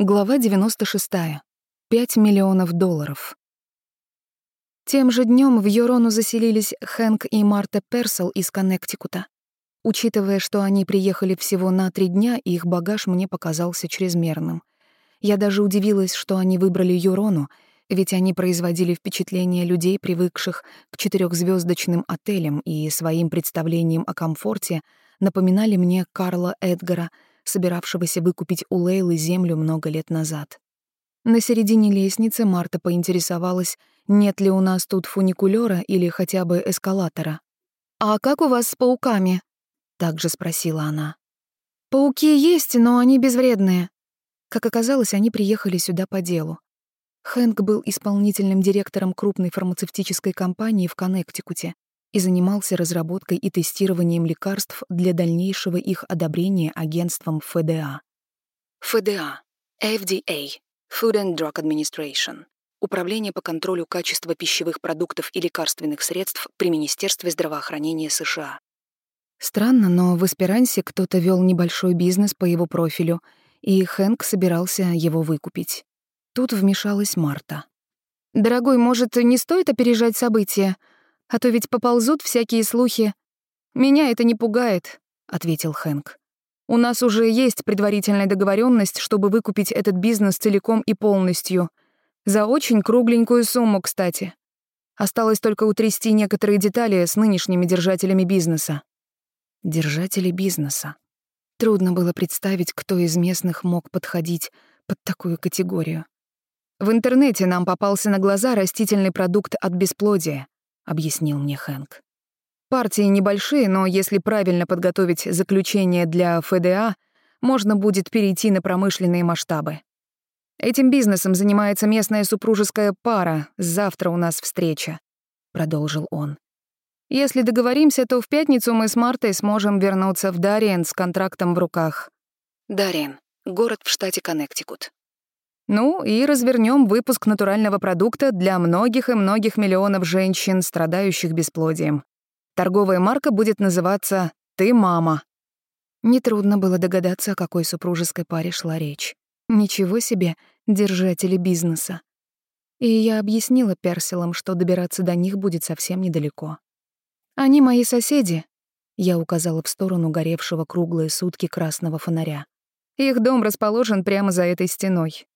Глава 96. 5 миллионов долларов. Тем же днем в Юрону заселились Хэнк и Марта Персел из Коннектикута. Учитывая, что они приехали всего на три дня, их багаж мне показался чрезмерным. Я даже удивилась, что они выбрали Юрону, ведь они производили впечатление людей, привыкших к четырехзвездочным отелям и своим представлением о комфорте напоминали мне Карла Эдгара — собиравшегося выкупить у Лейлы землю много лет назад. На середине лестницы Марта поинтересовалась, нет ли у нас тут фуникулёра или хотя бы эскалатора. «А как у вас с пауками?» — также спросила она. «Пауки есть, но они безвредные». Как оказалось, они приехали сюда по делу. Хэнк был исполнительным директором крупной фармацевтической компании в Коннектикуте, и занимался разработкой и тестированием лекарств для дальнейшего их одобрения агентством ФДА. ФДА — FDA — Food and Drug Administration — Управление по контролю качества пищевых продуктов и лекарственных средств при Министерстве здравоохранения США. Странно, но в Эсперансе кто-то вел небольшой бизнес по его профилю, и Хэнк собирался его выкупить. Тут вмешалась Марта. «Дорогой, может, не стоит опережать события? А то ведь поползут всякие слухи. Меня это не пугает, ответил Хэнк. У нас уже есть предварительная договоренность, чтобы выкупить этот бизнес целиком и полностью. За очень кругленькую сумму, кстати. Осталось только утрясти некоторые детали с нынешними держателями бизнеса. Держатели бизнеса. Трудно было представить, кто из местных мог подходить под такую категорию. В интернете нам попался на глаза растительный продукт от бесплодия объяснил мне Хэнк. Партии небольшие, но если правильно подготовить заключение для ФДА, можно будет перейти на промышленные масштабы. Этим бизнесом занимается местная супружеская пара. Завтра у нас встреча, продолжил он. Если договоримся, то в пятницу мы с Мартой сможем вернуться в Дариен с контрактом в руках. Дариен — город в штате Коннектикут. Ну и развернем выпуск натурального продукта для многих и многих миллионов женщин, страдающих бесплодием. Торговая марка будет называться «Ты мама». Нетрудно было догадаться, о какой супружеской паре шла речь. Ничего себе, держатели бизнеса. И я объяснила Персилам, что добираться до них будет совсем недалеко. «Они мои соседи», — я указала в сторону горевшего круглые сутки красного фонаря. «Их дом расположен прямо за этой стеной.